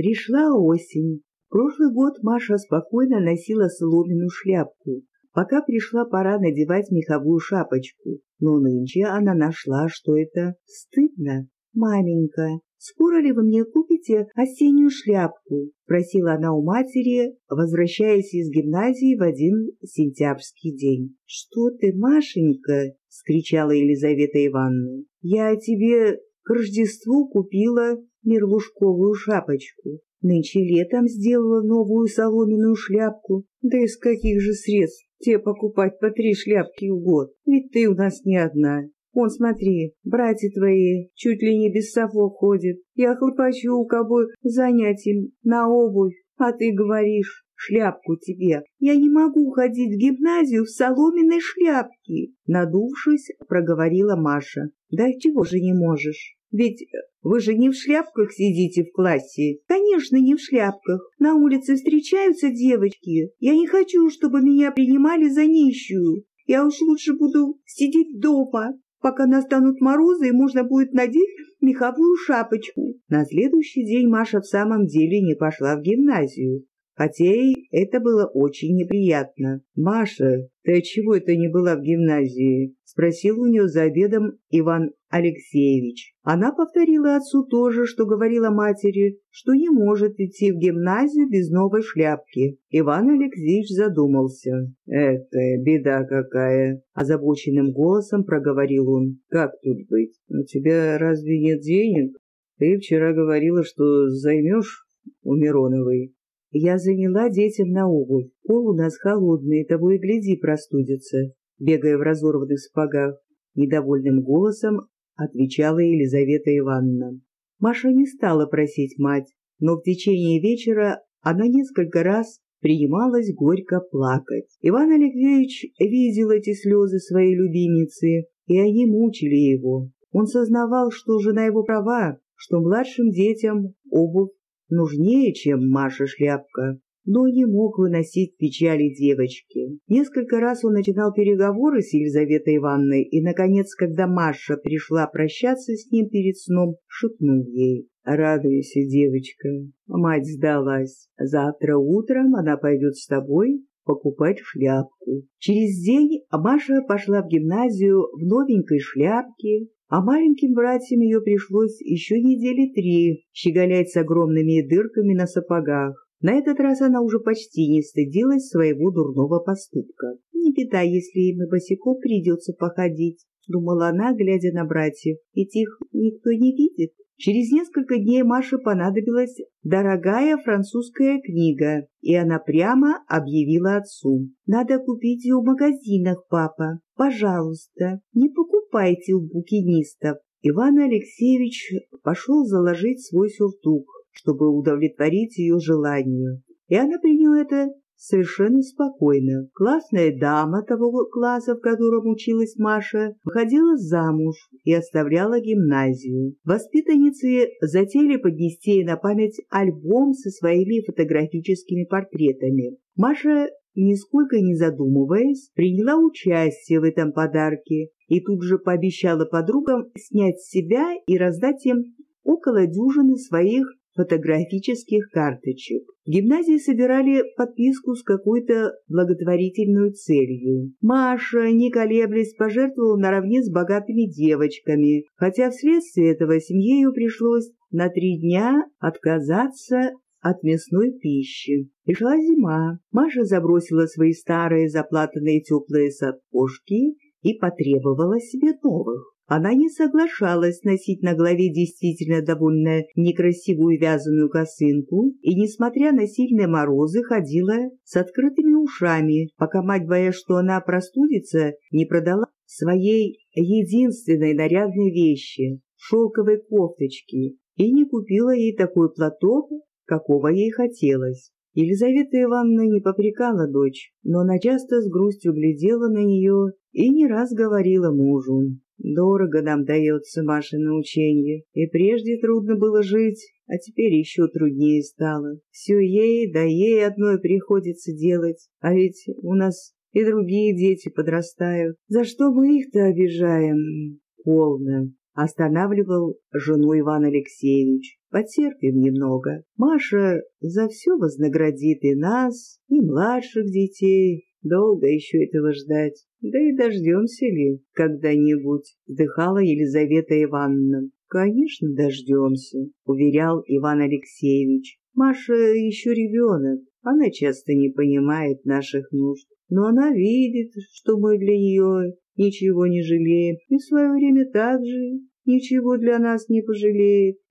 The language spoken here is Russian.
Пришла осень. Прошлый год Маша спокойно носила соломенную шляпку, пока пришла пора надевать меховую шапочку. Но нынче она нашла, что это стыдно. «Маменька, скоро ли вы мне купите осеннюю шляпку?» — спросила она у матери, возвращаясь из гимназии в один сентябрьский день. «Что ты, Машенька?» — скричала Елизавета Ивановна. «Я тебе к Рождеству купила мерлушковую шапочку. Нынче летом сделала новую соломенную шляпку. Да из каких же средств тебе покупать по три шляпки в год? Ведь ты у нас не одна. Вон, смотри, братья твои чуть ли не без сапог ходят. Я хлопочу у кого занятий на обувь, а ты говоришь, шляпку тебе. Я не могу ходить в гимназию в соломенной шляпке, надувшись, проговорила Маша. Да чего же не можешь? Ведь вы же не в шляпках сидите в классе. Конечно, не в шляпках. На улице встречаются девочки. Я не хочу, чтобы меня принимали за нищую. Я уж лучше буду сидеть дома, пока настанут морозы и можно будет надеть меховую шапочку. На следующий день Маша в самом деле не пошла в гимназию. Хотя ей это было очень неприятно. «Маша, ты отчего это не была в гимназии?» — спросил у нее за обедом Иван Алексеевич. Она повторила отцу то же, что говорила матери, что не может идти в гимназию без новой шляпки. Иван Алексеевич задумался. «Это беда какая!» — озабоченным голосом проговорил он. «Как тут быть? У тебя разве нет денег? Ты вчера говорила, что займешь у Мироновой». «Я заняла детям на обувь. Пол у нас холодный, того и гляди простудится», бегая в разорванных сапогах. Недовольным голосом отвечала Елизавета Ивановна. Маша не стала просить мать, но в течение вечера она несколько раз принималась горько плакать. Иван Алексеевич видел эти слезы своей любимицы, и они мучили его. Он сознавал, что жена его права, что младшим детям обувь нужнее, чем Маша шляпка но не мог выносить печали девочки. Несколько раз он начинал переговоры с Елизаветой Ивановной, и, наконец, когда Маша пришла прощаться с ним перед сном, шепнул ей. «Радуйся, девочка, мать сдалась. Завтра утром она пойдет с тобой покупать шляпку». Через день Маша пошла в гимназию в новенькой шляпке, а маленьким братьям ее пришлось еще недели три щеголять с огромными дырками на сапогах. На этот раз она уже почти не стыдилась своего дурного поступка. «Не беда, если им и босиком придется походить», — думала она, глядя на братьев, — «ведь их никто не видит». Через несколько дней Маше понадобилась дорогая французская книга, и она прямо объявила отцу. «Надо купить ее в магазинах, папа. Пожалуйста, не покупайте у букинистов». Иван Алексеевич пошел заложить свой сюртук, чтобы удовлетворить ее желанию. И она приняла это совершенно спокойно. Классная дама того класса, в котором училась Маша, выходила замуж и оставляла гимназию. Воспитанницы затеяли поднести ей на память альбом со своими фотографическими портретами. Маша, нисколько не задумываясь, приняла участие в этом подарке и тут же пообещала подругам снять с себя и раздать им около дюжины своих фотографических карточек. В гимназии собирали подписку с какой-то благотворительной целью. Маша, не колеблясь, пожертвовала наравне с богатыми девочками, хотя вследствие этого семье ее пришлось на три дня отказаться от мясной пищи. Пришла зима. Маша забросила свои старые заплатанные теплые сапожки и потребовала себе новых. Она не соглашалась носить на голове действительно довольно некрасивую вязаную косынку и, несмотря на сильные морозы, ходила с открытыми ушами, пока мать, боясь, что она простудится, не продала своей единственной нарядной вещи — шелковой кофточки, и не купила ей такой платок, какого ей хотелось. Елизавета Ивановна не попрекала дочь, но она часто с грустью глядела на нее и не раз говорила мужу. Дорого нам дается Машино учение, и прежде трудно было жить, а теперь еще труднее стало. Все ей, да ей одной приходится делать, а ведь у нас и другие дети подрастают. За что мы их-то обижаем? Полно. Останавливал жену Иван Алексеевич. Потерпим немного. Маша за все вознаградит и нас, и младших детей. Долго еще этого ждать. Да и дождемся ли когда-нибудь, вздыхала Елизавета Ивановна. Конечно, дождемся, уверял Иван Алексеевич. Маша еще ребенок, она часто не понимает наших нужд, но она видит, что мы для нее ничего не жалеем, и в свое время также ничего для нас не пожалеет.